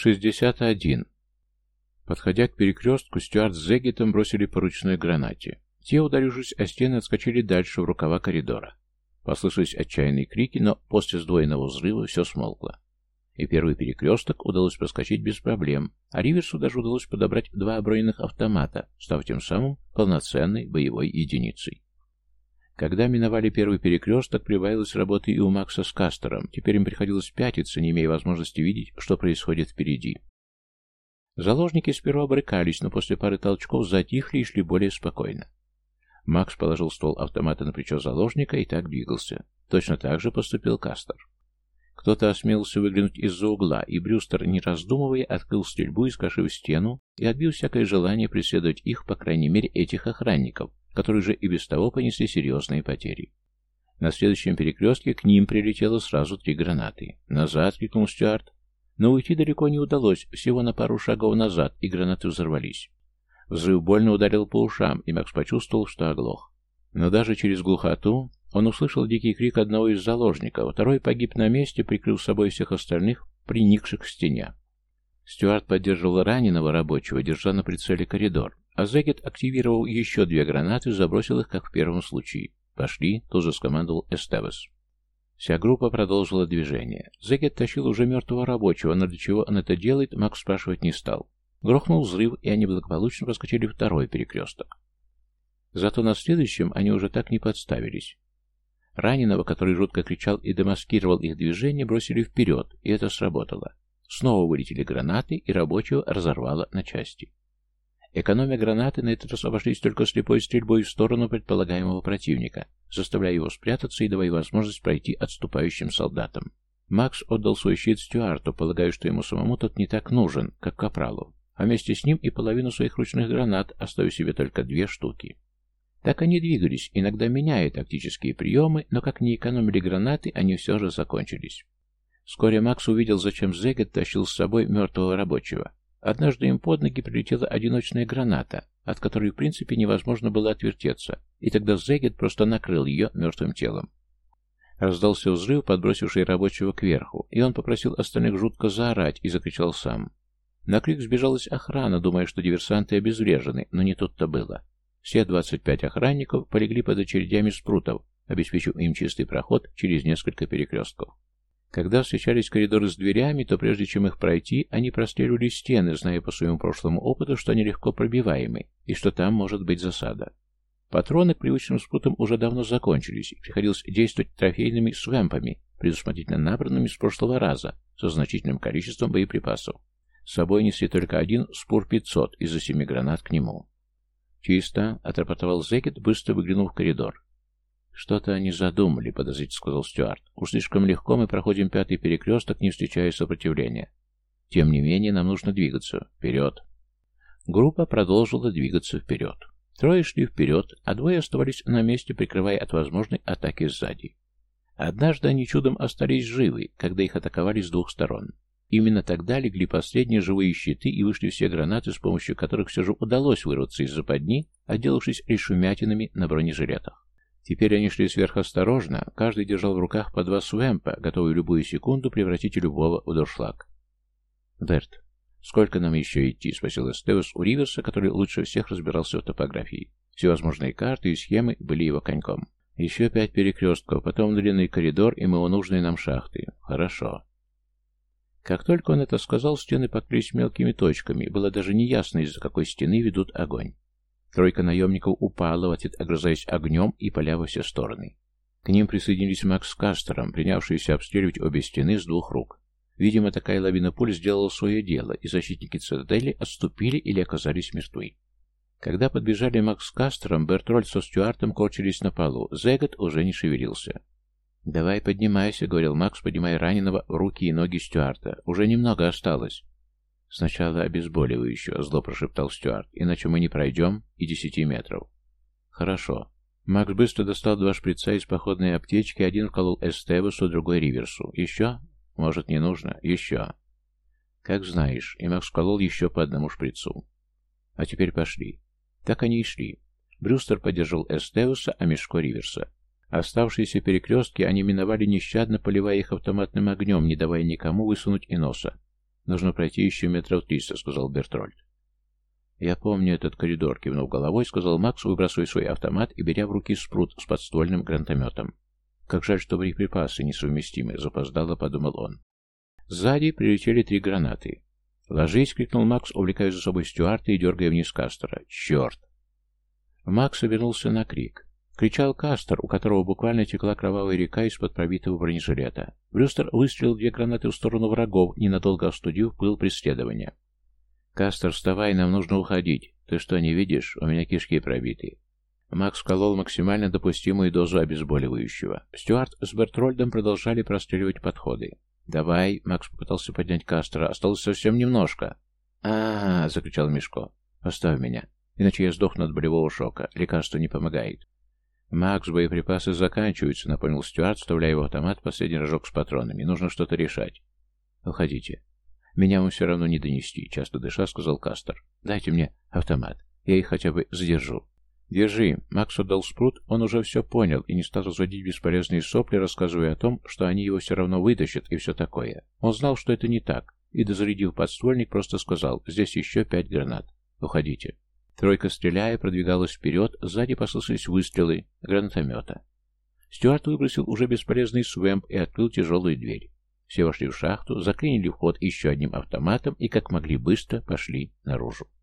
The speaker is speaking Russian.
61. Подходя к перекрестку, Стюарт с Зеггетом бросили по ручной гранате. Те, ударившись о стены, отскочили дальше в рукава коридора. Послышались отчаянные крики, но после сдвоенного взрыва все смолкло. И первый перекресток удалось проскочить без проблем, а Риверсу даже удалось подобрать два оброненных автомата, став тем самым полноценной боевой единицей. Когда миновали первый перекресток, прибавилась работа и у Макса с Кастером. Теперь им приходилось пятиться, не имея возможности видеть, что происходит впереди. Заложники сперва брыкались, но после пары толчков затихли и шли более спокойно. Макс положил ствол автомата на плечо заложника и так двигался. Точно так же поступил Кастер. Кто-то осмелился выглянуть из-за угла, и Брюстер, не раздумывая, открыл стрельбу, искашив стену, и отбил всякое желание преследовать их, по крайней мере, этих охранников, которые же и без того понесли серьезные потери. На следующем перекрестке к ним прилетело сразу три гранаты. «Назад!» — крикнул Стюарт. Но уйти далеко не удалось, всего на пару шагов назад, и гранаты взорвались. Взрыв больно ударил по ушам, и Макс почувствовал, что оглох. Но даже через глухоту он услышал дикий крик одного из заложников, второй погиб на месте, прикрыв собой всех остальных, приникших к стене. Стюарт поддерживал раненого рабочего, держа на прицеле коридор, а Зегет активировал еще две гранаты, забросил их, как в первом случае. «Пошли», — тоже скомандовал Эстевес. Вся группа продолжила движение. Зегет тащил уже мертвого рабочего, но для чего он это делает, Макс спрашивать не стал. Грохнул взрыв, и они благополучно проскочили второй перекресток. Зато на следующем они уже так не подставились. Раненого, который жутко кричал и демаскировал их движение, бросили вперед, и это сработало. Снова вылетели гранаты, и рабочего разорвало на части. Экономя гранаты, на этот раз обошлись только слепой стрельбой в сторону предполагаемого противника, заставляя его спрятаться и давая возможность пройти отступающим солдатам. Макс отдал свой щит Стюарту, полагая, что ему самому тот не так нужен, как Капралу, а вместе с ним и половину своих ручных гранат, оставив себе только две штуки. Так они двигались, иногда меняя тактические приемы, но как не экономили гранаты, они все же закончились. Вскоре Макс увидел, зачем Зегет тащил с собой мертвого рабочего. Однажды им под ноги прилетела одиночная граната, от которой в принципе невозможно было отвертеться, и тогда Зегет просто накрыл ее мертвым телом. Раздался взрыв, подбросивший рабочего кверху, и он попросил остальных жутко заорать и закричал сам. На крик сбежалась охрана, думая, что диверсанты обезврежены, но не тут-то было. Все 25 охранников полегли под очередями спрутов, обеспечив им чистый проход через несколько перекрестков. Когда встречались коридоры с дверями, то прежде чем их пройти, они простреливали стены, зная по своему прошлому опыту, что они легко пробиваемы, и что там может быть засада. Патроны к привычным спрутам уже давно закончились, и приходилось действовать трофейными свэмпами, предусмотрительно набранными с прошлого раза, со значительным количеством боеприпасов. С собой несли только один спур-500 из-за семи гранат к нему. «Чисто», — отрапортовал Зекет, быстро выглянув в коридор. «Что-то они задумали», — подозрительно сказал Стюарт. «Уж слишком легко мы проходим пятый перекресток, не встречая сопротивления. Тем не менее, нам нужно двигаться. Вперед!» Группа продолжила двигаться вперед. Трое шли вперед, а двое оставались на месте, прикрывая от возможной атаки сзади. Однажды они чудом остались живы, когда их атаковали с двух сторон. Именно тогда легли последние живые щиты и вышли все гранаты, с помощью которых все же удалось вырваться из западни, отделавшись решумятинами на бронежилетах. Теперь они шли сверхосторожно, каждый держал в руках по два свэмпа, готовый в любую секунду превратить любого в дуршлаг. «Берт, сколько нам еще идти?» — спросил Эстевес у Риверса, который лучше всех разбирался в топографии. Всевозможные карты и схемы были его коньком. «Еще пять перекрестков, потом длинный коридор и мы у нужной нам шахты. Хорошо». Как только он это сказал, стены покрылись мелкими точками, было даже неясно, из-за какой стены ведут огонь. Тройка наемников упала, в ответ огрызаясь огнем и поля во все стороны. К ним присоединились Макс с Кастером, принявшиеся обстреливать обе стены с двух рук. Видимо, такая лавина пуль сделала свое дело, и защитники цитадели отступили или оказались мертвы. Когда подбежали Макс с Кастером, Бертроль со Стюартом корчились на полу. Зегот уже не шевелился. «Давай поднимайся», — говорил Макс, поднимая раненого руки и ноги Стюарта. «Уже немного осталось». «Сначала обезболивающего», — зло прошептал Стюарт, «иначе мы не пройдем и десяти метров». «Хорошо». Макс быстро достал два шприца из походной аптечки, один вколол Эстебусу, другой Риверсу. «Еще?» «Может, не нужно?» «Еще». «Как знаешь». И Макс вколол еще по одному шприцу. «А теперь пошли». Так они и шли. Брюстер поддержал Эстеуса, а Мешко Риверса. Оставшиеся перекрестки они миновали нещадно, поливая их автоматным огнем, не давая никому высунуть и носа. «Нужно пройти еще метров триста», — сказал Бертрольд. «Я помню этот коридор», — кивнув головой, сказал Макс, выбрасывая свой автомат и беря в руки спрут с подствольным гранатометом. «Как жаль, что боеприпасы несовместимы», — запоздало подумал он. Сзади прилетели три гранаты. «Ложись!» — крикнул Макс, увлекая за собой Стюарта и дергая вниз Кастера. «Черт!» Макс обернулся на крик. Кричал Кастер, у которого буквально текла кровавая река из-под пробитого бронежилета. Брюстер выстрелил две гранаты в сторону врагов, ненадолго остудив пыл преследования. «Кастер, вставай, нам нужно уходить. Ты что, не видишь? У меня кишки пробиты». Макс колол максимально допустимую дозу обезболивающего. Стюарт с Бертрольдом продолжали простреливать подходы. «Давай!» — Макс попытался поднять Кастера. «Осталось совсем немножко». а, -а, -а закричал Мишко. «Поставь меня, иначе я сдохну от болевого шока. Лекарство не помогает». «Макс, боеприпасы заканчиваются», — напомнил Стюарт, вставляя в автомат последний рожок с патронами. «Нужно что-то решать». «Уходите». «Меня вам все равно не донести», — часто дыша сказал Кастер. «Дайте мне автомат. Я их хотя бы задержу». «Держи». Макс отдал спрут, он уже все понял и не стал разводить бесполезные сопли, рассказывая о том, что они его все равно вытащат и все такое. Он знал, что это не так, и, дозарядив подствольник, просто сказал «Здесь еще пять гранат. Уходите». Тройка, стреляя, продвигалась вперед, сзади послышались выстрелы гранатомета. Стюарт выбросил уже бесполезный свэмп и открыл тяжелую дверь. Все вошли в шахту, заклинили вход еще одним автоматом и, как могли быстро, пошли наружу.